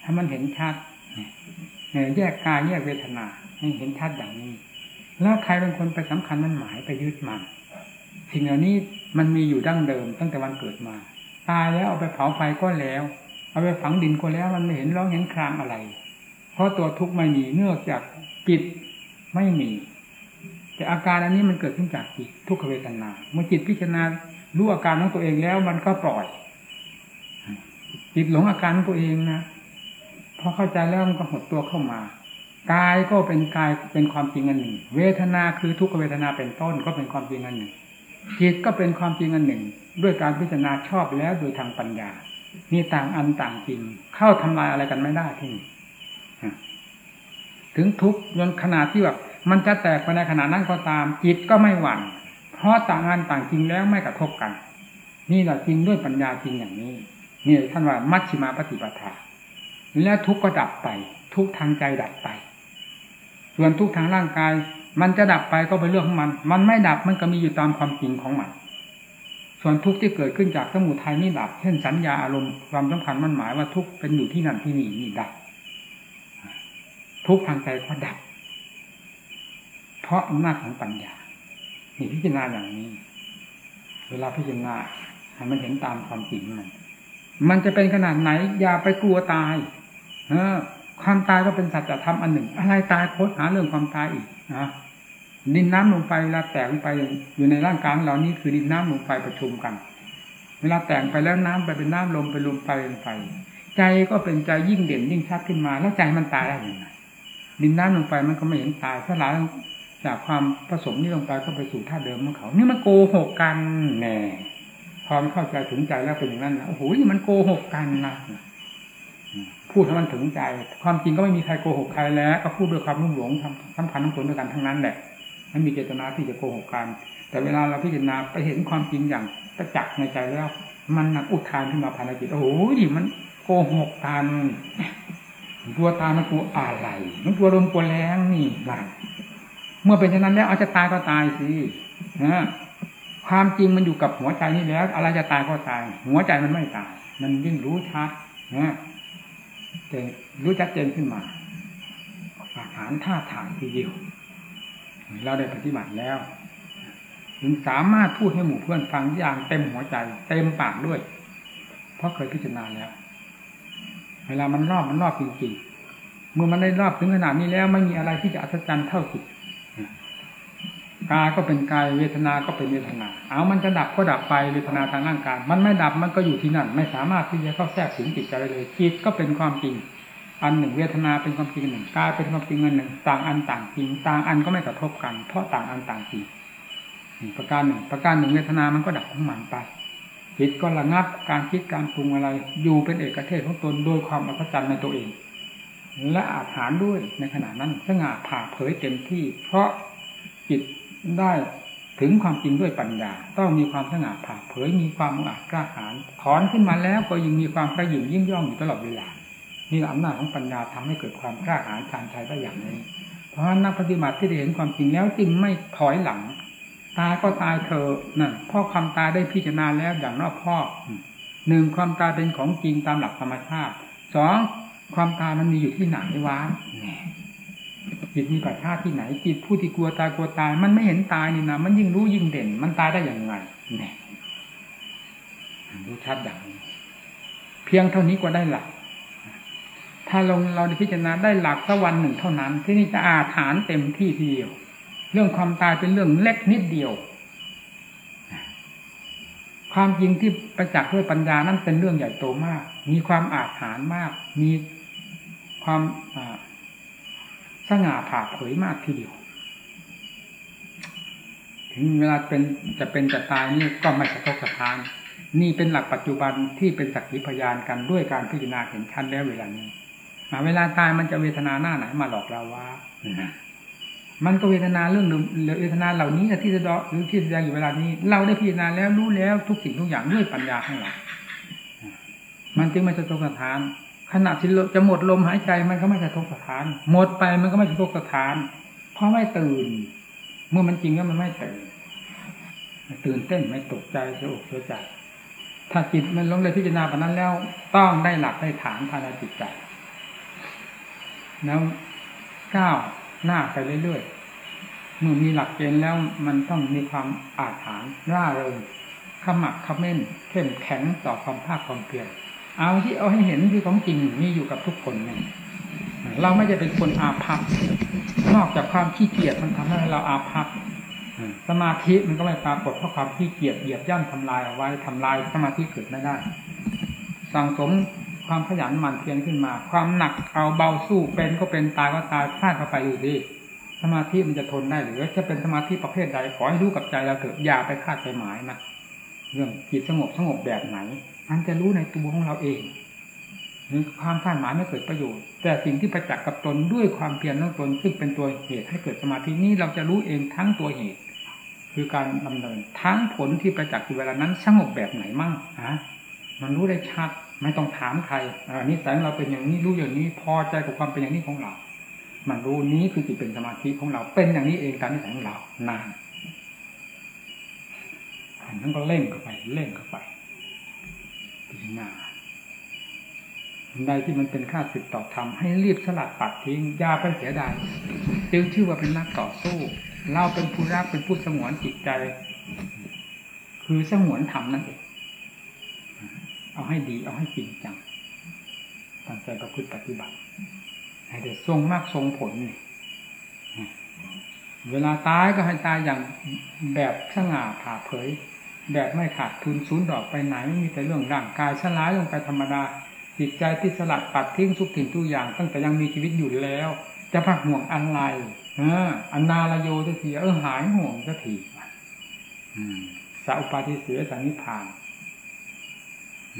ให้มันเห็นชัดแยกกายแยกเวทนาให้เห็นชัดอย่างนี้ แล้วใครเป็นคนไปสำคัญมันหมายไปยึดมันสิ่งเหล่านี้มันมีอยู่ดั้งเดิมตั้งแต่วันเกิดมา ตายแล้วเอาไปเผาไฟก็แล้ว เอาไปฝังดินก็แล้ว มันไม่เห็นร้องเห็นครางอะไร เพราะตัวทุกข์ไม่มีเนื่องจากจิตไม่มี แต่อาการอันนี้มันเกิดขึ้นจากจิตทุกขเวทนา เมื่อจิตพิจารณารู้อาการของตัวเองแล้ว มันก็ปล่อย จิตหลงอาการของตัวเองนะพอเข้าใจแล้วมันก็หดตัวเข้ามากายก็เป็นกายเป็นความจริงอันหนึ่ง เวทนาคือทุกขเวทนาเป็นต้นก็เป็นความจริงอันหนึ่งจิตก็เป็นความจริงอันหนึ่ง ด้วยการพิจารณาชอบแล้วโดยทางปัญญา นี่ต่างอันต่างจริง เข้าทำลายอะไรกันไม่ได้ที่นี่ถึงทุกจนขนาดที่แบบมันจะแตกไปในขณะนั้นก็ตามจิตก็ไม่หวั่น เพราะต่างอันต่างจริงแล้วไม่กระทบกัน นี่แหละจริงด้วยปัญญาจริงอย่างนี้นี่ท่านว่ามัชชิมาปฏิปทาแล้วทุกก็ดับไป ทุกทางใจดับไป ส่วนทุกทางร่างกาย มันจะดับไปก็เป็นเรื่องของมัน มันไม่ดับมันก็มีอยู่ตามความจริงของมัน ส่วนทุกข์ที่เกิดขึ้นจากสมุทัยนี่ดับ เช่นสัญญาอารมณ์ความสำคัญมันหมายว่าทุกข์เป็นอยู่ที่นั่นที่นี่นี่ดับ ทุกข์ทางใจก็ดับ เพราะอำนาจของปัญญานี่พิจารณาอย่างนี้ เวลาพิจารณาให้มันเห็นตามความจริงมันมันจะเป็นขนาดไหน อย่าไปกลัวตาย เออ ความตายก็เป็นสัจธรรมอันหนึ่ง อะไรตายโคตรหาเรื่องความตายอีกนะ ดินน้ำลงไปเวลาแตกลงไปอยู่ในร่างกายเรานี่คือดินน้ำลงไปประชุมกัน เวลาแตกไปแล้วน้ำไปเป็นน้ำลมไปลมไปลมไปใจก็เป็นใจยิ่งเด่นยิ่งชัดขึ้นมา แล้วใจมันตายได้ยังไงดินน้ำลงไปมันก็ไม่เห็นตายถ้าหลายจากความผสมนี่ลงไปก็ไปสู่ท่าเดิมของเขา นี่มันโกหกกันแน่พอมเข้าใจถึงใจแล้วเป็นอย่างนั้นนะโอ้โหนี่มันโกหกกันนะพูดให้มันถึงใจ ความจริงก็ไม่มีใครโกหกใครแล้ว ก็พูดด้วยความรุ่มหลงทำสำคัญทั้งคนด้วยกันทั้งนั้นแหละ ไม่มีเจตนาที่จะโกหกกัน แต่เวลาเราพิจารณาไปเห็นความจริงอย่างประจักษ์ในใจแล้ว มันนักอุทานขึ้นมาภายในจิตโอ้โหมันโกหกกันตัวตามันกลัวอะไรมันกลัวลมกลัวแรงนี่หลังเมื่อเป็นเช่นนั้นแล้วเอาจะตายก็ตายสินะความจริงมันอยู่กับหัวใจนี่แล้ว อะไรจะตายก็ตาย หัวใจมันไม่ตาย มันยิ่งรู้ชัดนะแต่รู้ชัดเจนขึ้นมาอาหารท่าทางทีเดียว เราได้ปฏิบัติแล้ว ถึงสามารถพูดให้หมู่เพื่อนฟังอย่างเต็มหัวใจ เต็มปากด้วย เพราะเคยพิจารณาแล้ว เวลามันรอบมันรอบจริงๆเมื่อมันได้รอบถึงขนาดนี้แล้วไม่มีอะไรที่จะอัศจรรย์เท่าจิตกายก็เป็นกายเวทนา ก็เป็นเวทนา เอามันจะดับก็ดับไปเวทนาทางร่างกาย มันไม่ดับมันก็อยู่ที่นั่น ไม่สามารถที่จะเข้าแทรกถึงจิตใจเลยจิตก็เป็นความจริง อันหนึ่งเวทนาเป็นความจริงหนึ่งกายเป็นความจริงอันหนึ่ง ต่างอันต่างจริง ต่างอันก็ไม่กระทบกัน เพราะต่างอันต่างจริงประการหนึ่ง ประการหนึ่งเวทนามันก็ดับของมันไปจิตก็ระงับการคิดการปรุงอะไร อยู่เป็นเอกเทศของตนโดยความอัศจรรย์ในตัวเอง และอาถานด้วยในขณะนั้นสง่าผ่าเผยเต็มที่ เพราะจิตได้ถึงความจริงด้วยปัญญา ต้องมีความสง่าผ่าเผยมีความอาจกล้าหาญถอนขึ้นมาแล้วก็ยังมีความกระยิ่งยิ่งย่องอยู่ตลอดเวลา นี่อำนาจของปัญญาทำให้เกิดความกล้าหาญชาญชัยได้อย่างนี้ เพราะนักปฏิบัติที่ได้เห็นความจริงแล้วจึงไม่ถอยหลัง ตายก็ตายเธอนั่นพ่อความตายได้พิจารณาแล้วอย่างรอบคอบหนึ่งความตายเป็นของจริงตามหลักธรรมชาติสองความตายมันมีอยู่ที่ไหนวะจิตมีปัจชาที่ไหนจิตผู้ที่กลัวตายกลัวตาย มันไม่เห็นตายนี่นะมันยิ่งรู้ยิ่งเด่น มันตายได้อย่างไรเนี่ยรู้ชัดอย่างนี้เพียงเท่านี้ก็ได้หลัก ถ้าลงเราได้พิจารณาได้หลักสักวันหนึ่งเท่านั้น ที่นี่จะอาถานเต็มที่ทีเดียว เรื่องความตายเป็นเรื่องเล็กนิดเดียว ความจริงที่ประจักษ์ด้วยปัญญานั้นเป็นเรื่องใหญ่โตมาก มีความอาถรรพ์มาก มีความสง่าผ่าเผยมากทีเดียว ถึงเวลาเป็นจะเป็นจะตายนี่ก็ไม่สะทกสะท้านนี่เป็นหลักปัจจุบันที่เป็นสักขีพยานกันด้วยการพิจารณาเห็นชัดแล้วเวลานี้ เวลาตายมันจะเวทนาหน้าไหนมาหลอกเราว่ามันก็เวทนาเรื่องเวทนาเหล่านี้ที่จะดหรือที่แสดงอยู่เวลานี้ เราได้พิจารณาแล้วรู้แล้วทุกสิ่งทุกอย่างด้วยปัญญาของเรา มันจึงไม่สะทกสะท้าน ขณะที่จะหมดลมหายใจมันก็ไม่สะทกสะท้าน หมดไปมันก็ไม่สะทกสะท้าน เพราะไม่ตื่น เมื่อมันจริงแล้วมันไม่ตื่นตื่นเต้นไม่ตกใจเสียอกเสียใจถ้าจิตมันลงเลยพิจารณาแบบนั้นแล้ว ต้องได้หลักได้ฐานภายในจิตใจ แล้วก้าวหน้าไปเรื่อยๆเมื่อมีหลักเกณฑ์แล้วมันต้องมีความอาถรรพ์ร่าเริงขมักขม้นเข้มแข็งต่อความภาคความเพียรเอาที่เอาให้เห็นคือของจริงมีอยู่กับทุกคนเนี่ยเราไม่จะเป็นคนอาภัพนอกจากความขี้เกียจมันทำให้เราอาภัพสมาธิมันก็ไม่ปรากฏเพราะความขี้เกียจเหยียบย่ำทำลายเอาไว้ทำลายสมาธิเกิดไม่ได้ สั่งสม ความขยันหมั่นเพียรขึ้นมา ความหนักเอาเบาสู้เป็นก็เป็นตายก็ตายพลาดเข้าไปอยู่ดีสมาธิมันจะทนได้หรือจะเป็นสมาธิประเภทใดขอให้รู้กับใจเราเถอะอย่าไปคาดไปหมายนะเรื่องจิตสงบสงบแบบไหนมันจะรู้ในตัวของเราเองความคาดหมายไม่เกิดประโยชน์ แต่สิ่งที่ประจักษ์กับตนด้วยความเพียรของตนซึ่งเป็นตัวเหตุให้เกิดสมาธินี้เราจะรู้เองทั้งตัวเหตุ คือการดำเนินทั้งผลที่ประจักษ์ในเวลานั้นสงบแบบไหนมั่งฮะมันรู้ได้ชัด ไม่ต้องถามใครอนนี้แสงเราเป็นอย่างนี้รู้อย่างนี้ พอใจกับความเป็นอย่างนี้ของเรา มันรู้นี้คือจิตเป็นสมาธิของเราเป็นอย่างนี้เองตามนิสัยของเรานานอันนั้นก็เล่งเข้าไปเล่งเข้าไปพิจารณาใดที่มันเป็นค่าสึกต่อธรรมให้รีบสลัดปัดทิ้งยาไปเสียดายจึงชื่อว่าเป็นนักต่อสู้ เราเป็นผู้รักเป็นผู้สงวนจิตใจ คือสงวนธรรมนั่นเอง เอาให้ดีเอาให้จริงจังตั้งใจประพฤติปฏิบัติให้เด็ดทรงมากทรงผลนี่เวลาตายก็ให้ตายอย่างแบบสง่าผ่าเผย แบบไม่ขาดทุนศูนย์ดอกไปไหนมีแต่เรื่องร่างกายชลายลงไปธรรมดา จิตใจที่สลัดปัดทิ้งทุกถิ่นทุกอย่าง ตั้งแต่ยังมีชีวิตอยู่แล้ว จะพักห่วงอะไรเอออันนาลโยสักทีเออหายห่วงสักทีสัพปาทิเสสันนิพาน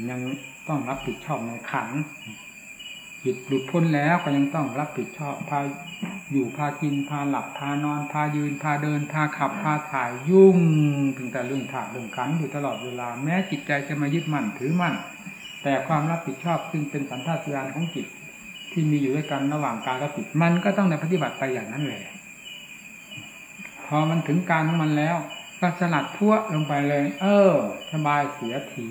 ยังต้องรับผิดชอบในขันจิตหลุดพ้นแล้วก็ยังต้องรับผิดชอบพาอยู่พากินพาหลับพานอนพายืนพาเดินพาขับพาถ่ายยุ่งถึงแต่เรื่องถาเรื่องขันอยู่ตลอดเวลา แม้จิตใจจะมายึดมั่นถือมั่น แต่ความรับผิดชอบซึ่งเป็นสันทัดญาณของจิตที่มีอยู่ด้วยกันระหว่างกายกับจิตมันก็ต้องในปฏิบัติไปอย่างนั้นแหละพอมันถึงการของมันแล้ว ก็สลัดพัวลงไปเลย เออสบายเสียที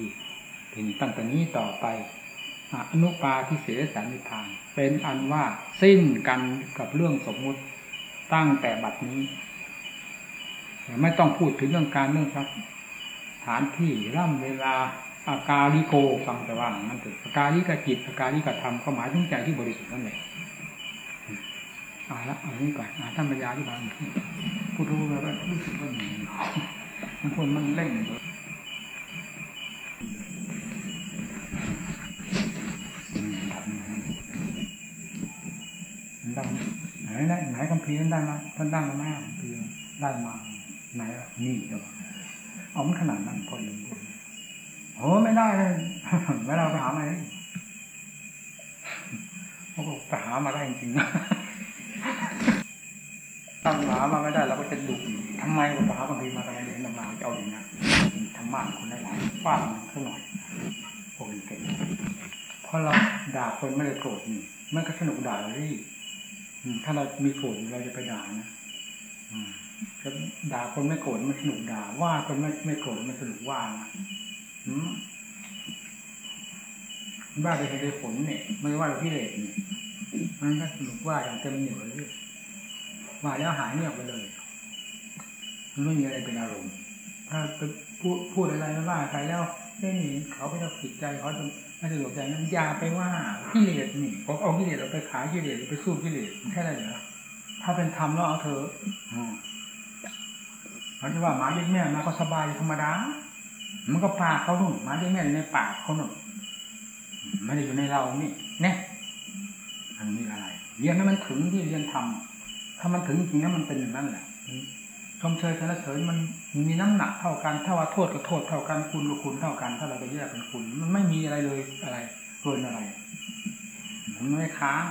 ตั้งแต่นี้ต่อไปอนุปาทิเสสานิพาน เป็นอันว่าสิ้นกันกับเรื่องสมมุติตั้งแต่บัดนี้ไม่ต้องพูดถึงเรื่องการเรื่องทรัพย์ฐานที่ร่ำเวลาอากาลิโกฟังแต่ว่านั่นเถอะอากาลิกจิตอากาลิกธรรมก็หมายถึงใจที่บริสุทธิ์นั่นแหละเอาละเอานี้ก่อนท่านปัญญาที่บางพูดรู้แล้วรู้สึกว่าหนีบางคนมันเล่งดัง ไหนคำพีนั้นได้มาท่านได้มาไหมคำพีได้มาไหนนี่เดี๋ยวเอามันขนาดนั้นพอลืมพูดโอ้ไม่ได้เลยไม่เราไปหามาเขาบอกไปหามาได้จริงๆนะตั้งหามาไม่ได้เราก็จะดุทำไมเราไปหาบางทีมาทำไมเรียนตำราจะเอาอย่างนี้ธรรมะคนได้หลายฟาดมันสักหน่อยโอ้ยเก่งเพราะเราด่าคนไม่ได้โกรธนี่มันก็สนุกด่าเลย ถ้าเรามีโกรธเราจะไปด่านะก็ด่าคนไม่โกรธมันสนุกด่า ว่าคนไม่ไม่โกรธมันสนุกว่านะบ้าไปเหตุผลเนี่ยไม่ว่าเราพิเรศเนี่ยมันก็สนุกว่าอย่างเต็มเหนียวเลยว่าแล้วหายเงียบไปเลยมันไม่มีอะไรเป็นอารมณ์ถ้าไปพูดพูดอะไรไม่ว่าใครแล้วไม่มีเขาไปทำผิดใจเขาจะ ไม่สะดวกใจนั้นยาไปว่าพิเรศนี่เขาเอาพิเรศเราไปขายพิเรศไปสู้พิเรศแค่ไหนเหรอถ้าเป็นธรรมแล้วเอาเธอเขาจะว่าหมาเลี้ยงแม่มาก็สบายธรรมดา มันก็ปากเขาหนุ่มหมาเลี้ยงแม่ในปากเขาหนุ่มไม่ได้อยู่ในเรานี่เนี่ยอันนี้อะไรเรียนให้มันถึงที่เรียนทำถ้ามันถึงจริงๆนั้นมันเป็นอย่างนั้นแหละ ชมเชยสรรเสริญมันมีน้ำหนักเท่ากันถ้าว่าโทษก็โทษเท่ากันคุณก็คุณเท่ากัน ถ้าเราจะแยกเป็นคุณ มันไม่มีอะไรเลยอะไรเกินอะไรมันไม่ค้าง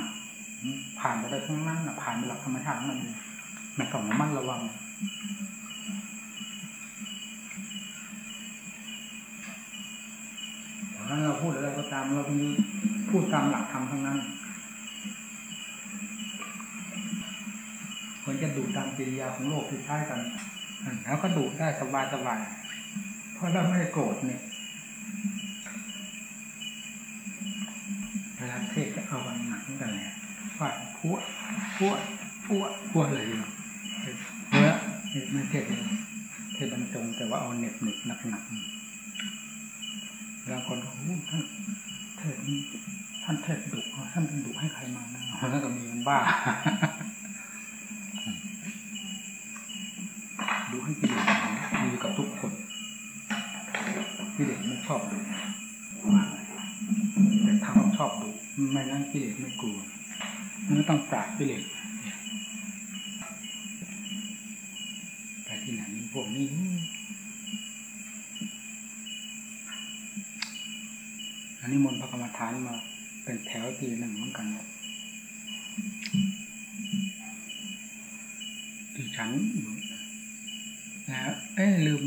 ผ่านไปได้ทั้งนั้นผ่านไปหลักธรรมชาติมันไม่ต้องระมัดระวังถ้าเราพูดอะไรก็ตามเราต้องพูดตามหลักธรรมทั้งนั้น ควรจะดูตามกิริยาของโลกที่ใช้กันแล้วก็ดูดได้สบายสบายเพราะเราไม่ได้โกรธเนี่ยเวลาเทศจะเอาวันหนักกันเลยฟาดพัวพัวพัวพัวเลยเนื้อไม่เทศเทศบรรจงแต่ว่าเอาเน็บหนึบหนักหนักบางคนเขาท่านเทศท่านเทศดุท่านเป็นดุให้ใครมานะนั่นก็มีมันบ้า นั่นกิเลสไม่กลัว มันต้องปราบกิเลสไปที่ไหนพวกนี้อันนี้มนต์พระกรรมฐานมาเป็นแถวทีหนึ่งเหมือนกันที่ฉันอยู่นะเอ้ลืม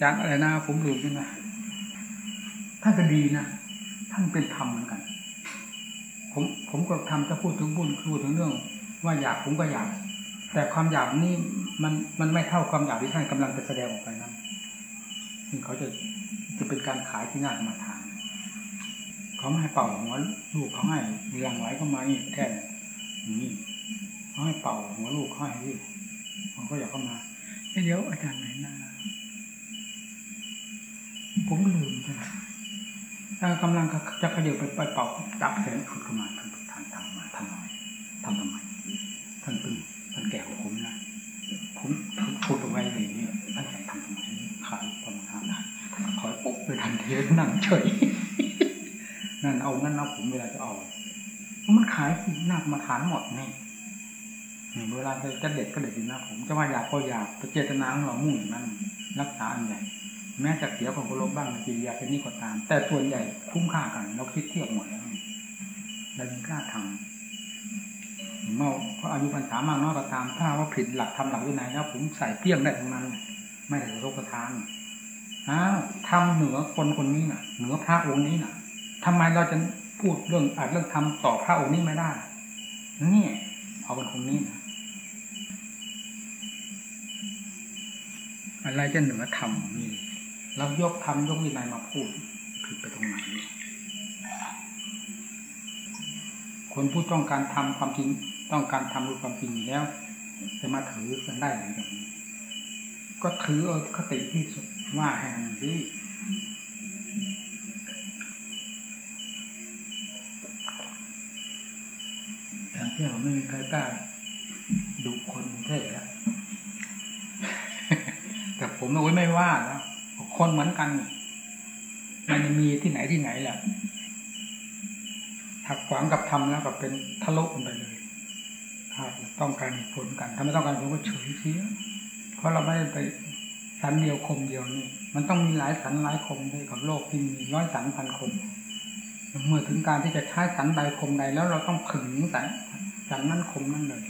จารอะไรนะผมลืมใช่ไหมท่านก็ดีนะ ท่านเป็นธรรมเหมือนกัน ผมผมก็ทำจะพูดถึงบุญพูดถึงเรื่อง ว่าอยากผมก็อยาก แต่ความอยากนี่มันมันไม่เท่าความอยากที่ท่านกำลังจะแสดงออกไปนั้นซึ่งเขาจะจะเป็นการขายที่น่ากรรมฐานเขาไม่ให้เป่าหัวลูกเขาให้เรียงไว้ก็มานี่แค่นี้เขาให้เป่าหัวลูกเขาให้ที่เขาก็อยากเข้ามาเดี๋ยวอาจารย์ไหนนะผมลืมใช่ไหมถ้ากำลังจะขยับไปไปเป่าจับแขนขุดเข้ามาท่านท่านทำมาทำไมทำทำไมท่านตึงท่านแก่กว่าผมนะผมพูดเอาไว้เลยเนี่ยท่านจะทำทำไมขายประมาณห้าพันขอปุ๊บเล ยทันทีนั่งเฉยนั่นเอานั่นเอาผมเวลาจะเอามันขายหนักมาฐานหมดนี่เวลาจะเด็ดก็เด็ดดีนะผมจะว่าอยากก็อยากเจตนาของเรามุ่งอย่างนั้น รักษาอันใหญ่แม้จะเสียของกลบบ้างกิริยาเป็นนี่ก็ตาม แต่ส่วนใหญ่คุ้มค่ากัน เราคิดเทียบหมดแล้วเรายังกล้าทำเมื่อเพราะอายุพรรษามากน้อยก็ตาม ถ้าว่าผิดหลักทำหลักวินัยแล้วผมใส่เปี้ยงได้ทั้งนั้น ไม่ได้รบกระทาน อ้าวทำเหนือคนคนนี้น่ะ เหนือพระองค์นี้น่ะทำไมเราจะพูดเรื่องอาจเรื่องทำต่อพระองค์นี้ไม่ได้นี่เอาเป็นคนนี้นะอะไรจะเหนือธรรมนี่เรายกธรรมยกวินัยมาพูดผิดไปตรงไหนคนผู้ต้องการทำความจริงต้องการทำรู้ความจริงแล้ว จะมาถือกันได้หรือแบบนี้ ก็ถือเอาคติที่สุดว่าแห่งนี้แต่ที่เราไม่มีใครกล้าดุคนเทพแล้วแต่ผมโอ้ยไม่ว่าแล้วคนเหมือนกัน มันมีที่ไหนที่ไหนแหละถักขวางกับทำแล้วก็เป็นทะลุไปเลยถ้าต้องการผลกัน ถ้าไม่ต้องการผมก็เฉยเสีย เพราะเราไม่ได้ไปสันเดียวคมเดียวนี่ มันต้องมีหลายสันหลายคมด้วยกับโลกที่มีร้อยสันพันคม เมื่อถึงการที่จะใช้สันใดคมใดแล้วเราต้องขึงสันสันนั้นคมนั่นเลย